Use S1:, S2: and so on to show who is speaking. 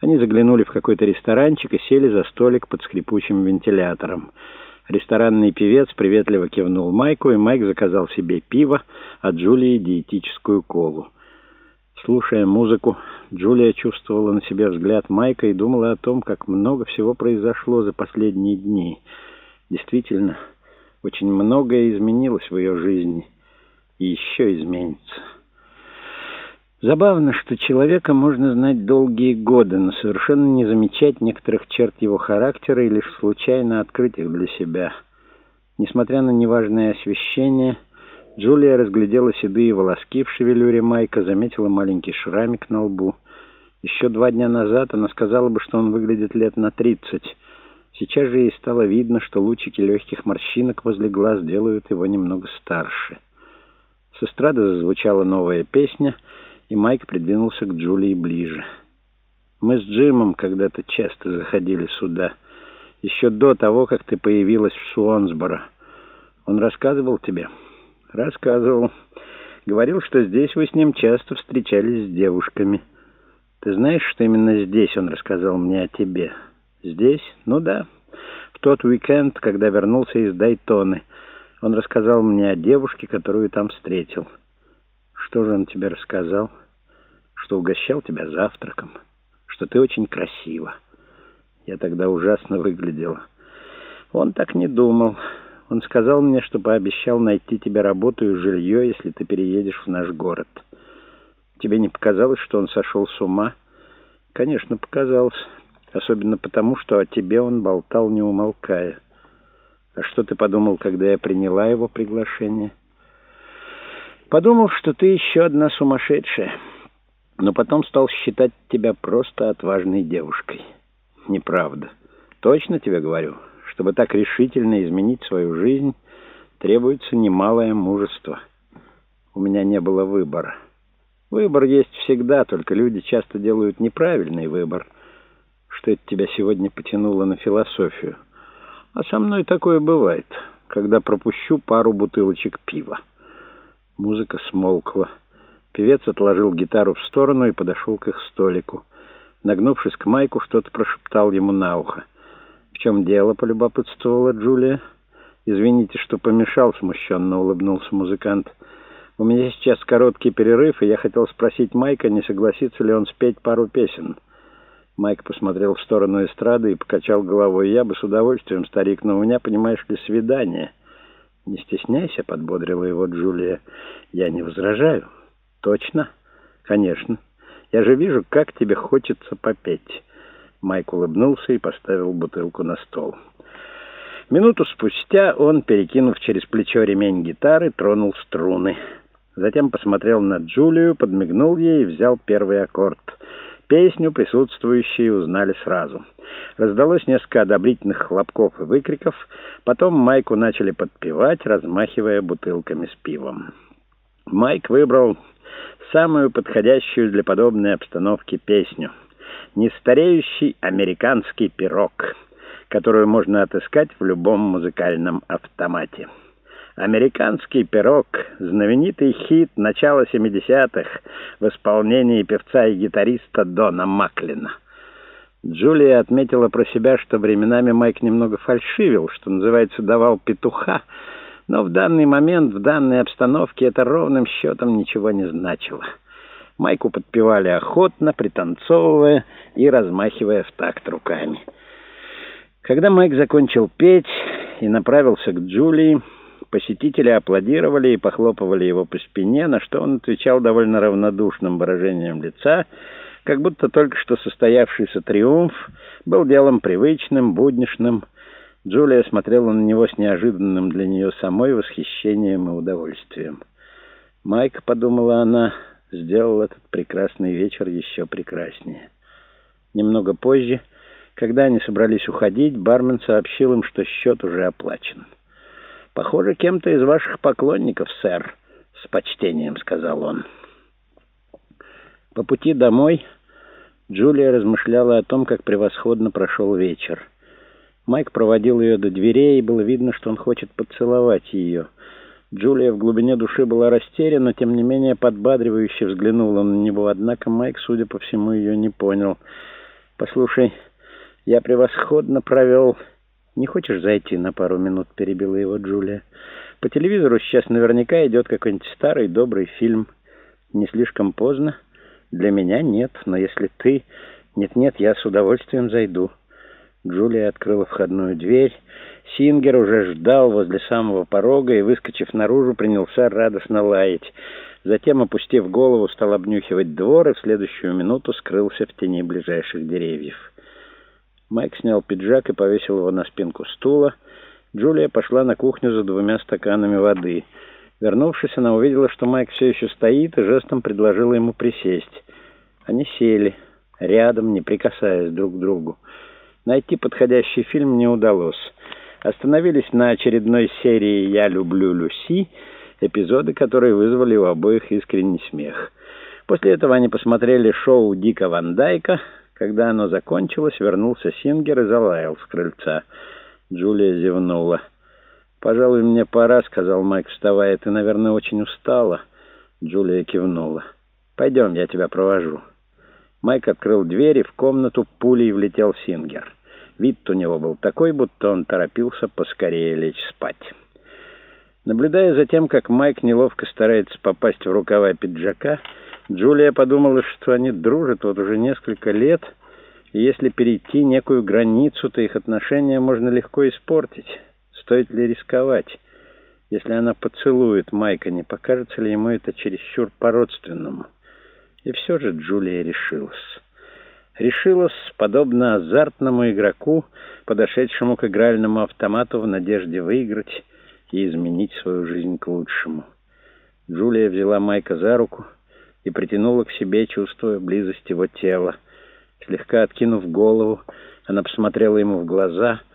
S1: Они заглянули в какой-то ресторанчик и сели за столик под скрипучим вентилятором. Ресторанный певец приветливо кивнул Майку, и Майк заказал себе пиво, а Джулии диетическую колу. Слушая музыку, Джулия чувствовала на себе взгляд Майка и думала о том, как много всего произошло за последние дни. Действительно, очень многое изменилось в ее жизни и еще изменится. Забавно, что человека можно знать долгие годы, но совершенно не замечать некоторых черт его характера и лишь случайно открыть их для себя. Несмотря на неважное освещение, Джулия разглядела седые волоски в шевелюре Майка, заметила маленький шрамик на лбу. Еще два дня назад она сказала бы, что он выглядит лет на тридцать. Сейчас же ей стало видно, что лучики легких морщинок возле глаз делают его немного старше. С эстрады зазвучала новая песня — и Майк придвинулся к Джулии ближе. «Мы с Джимом когда-то часто заходили сюда, еще до того, как ты появилась в Суонсборо. Он рассказывал тебе?» «Рассказывал. Говорил, что здесь вы с ним часто встречались с девушками. Ты знаешь, что именно здесь он рассказал мне о тебе?» «Здесь? Ну да. В тот уикенд, когда вернулся из Дайтоны, он рассказал мне о девушке, которую там встретил». Что же он тебе рассказал? Что угощал тебя завтраком, что ты очень красива. Я тогда ужасно выглядела. Он так не думал. Он сказал мне, что пообещал найти тебе работу и жилье, если ты переедешь в наш город. Тебе не показалось, что он сошел с ума? Конечно, показалось. Особенно потому, что о тебе он болтал, не умолкая. А что ты подумал, когда я приняла его приглашение?» Подумал, что ты еще одна сумасшедшая, но потом стал считать тебя просто отважной девушкой. Неправда. Точно тебе говорю, чтобы так решительно изменить свою жизнь, требуется немалое мужество. У меня не было выбора. Выбор есть всегда, только люди часто делают неправильный выбор. Что это тебя сегодня потянуло на философию? А со мной такое бывает, когда пропущу пару бутылочек пива. Музыка смолкла. Певец отложил гитару в сторону и подошел к их столику. Нагнувшись к Майку, что-то прошептал ему на ухо. «В чем дело?» — полюбопытствовала Джулия. «Извините, что помешал», — смущенно улыбнулся музыкант. «У меня сейчас короткий перерыв, и я хотел спросить Майка, не согласится ли он спеть пару песен». Майк посмотрел в сторону эстрады и покачал головой. «Я бы с удовольствием, старик, но у меня, понимаешь ли, свидание». «Не стесняйся», — подбодрила его Джулия. «Я не возражаю». «Точно?» «Конечно. Я же вижу, как тебе хочется попеть». Майк улыбнулся и поставил бутылку на стол. Минуту спустя он, перекинув через плечо ремень гитары, тронул струны. Затем посмотрел на Джулию, подмигнул ей и взял первый аккорд — Песню присутствующие узнали сразу. Раздалось несколько одобрительных хлопков и выкриков. Потом Майку начали подпевать, размахивая бутылками с пивом. Майк выбрал самую подходящую для подобной обстановки песню. «Нестареющий американский пирог», которую можно отыскать в любом музыкальном автомате. «Американский пирог» — знаменитый хит начала 70-х в исполнении певца и гитариста Дона Маклина. Джулия отметила про себя, что временами Майк немного фальшивил, что называется, давал петуха, но в данный момент, в данной обстановке это ровным счетом ничего не значило. Майку подпевали охотно, пританцовывая и размахивая в такт руками. Когда Майк закончил петь и направился к Джулии, Посетители аплодировали и похлопывали его по спине, на что он отвечал довольно равнодушным выражением лица, как будто только что состоявшийся триумф был делом привычным, буднишным. Джулия смотрела на него с неожиданным для нее самой восхищением и удовольствием. «Майк», — подумала она, — сделал этот прекрасный вечер еще прекраснее. Немного позже, когда они собрались уходить, бармен сообщил им, что счет уже оплачен. «Похоже, кем-то из ваших поклонников, сэр», — с почтением сказал он. По пути домой Джулия размышляла о том, как превосходно прошел вечер. Майк проводил ее до дверей, и было видно, что он хочет поцеловать ее. Джулия в глубине души была растеряна, тем не менее подбадривающе взглянула на него, однако Майк, судя по всему, ее не понял. «Послушай, я превосходно провел...» «Не хочешь зайти на пару минут?» — перебила его Джулия. «По телевизору сейчас наверняка идет какой-нибудь старый добрый фильм. Не слишком поздно?» «Для меня нет, но если ты...» «Нет-нет, я с удовольствием зайду». Джулия открыла входную дверь. Сингер уже ждал возле самого порога и, выскочив наружу, принялся радостно лаять. Затем, опустив голову, стал обнюхивать двор и в следующую минуту скрылся в тени ближайших деревьев. Майк снял пиджак и повесил его на спинку стула. Джулия пошла на кухню за двумя стаканами воды. Вернувшись, она увидела, что Майк все еще стоит, и жестом предложила ему присесть. Они сели, рядом, не прикасаясь друг к другу. Найти подходящий фильм не удалось. Остановились на очередной серии «Я люблю Люси», эпизоды, которые вызвали у обоих искренний смех. После этого они посмотрели шоу Дика Ван Дайка. Когда оно закончилось, вернулся Сингер и залаял с крыльца. Джулия зевнула. «Пожалуй, мне пора», — сказал Майк, вставая. «Ты, наверное, очень устала». Джулия кивнула. «Пойдем, я тебя провожу». Майк открыл дверь, и в комнату пулей влетел Сингер. Вид у него был такой, будто он торопился поскорее лечь спать. Наблюдая за тем, как Майк неловко старается попасть в рукава пиджака, Джулия подумала, что они дружат вот уже несколько лет, и если перейти некую границу, то их отношения можно легко испортить. Стоит ли рисковать? Если она поцелует Майка, не покажется ли ему это чересчур по-родственному? И все же Джулия решилась решилась, подобно азартному игроку, подошедшему к игральному автомату в надежде выиграть и изменить свою жизнь к лучшему. Джулия взяла Майка за руку и притянула к себе, чувствуя близость его тела. Слегка откинув голову, она посмотрела ему в глаза —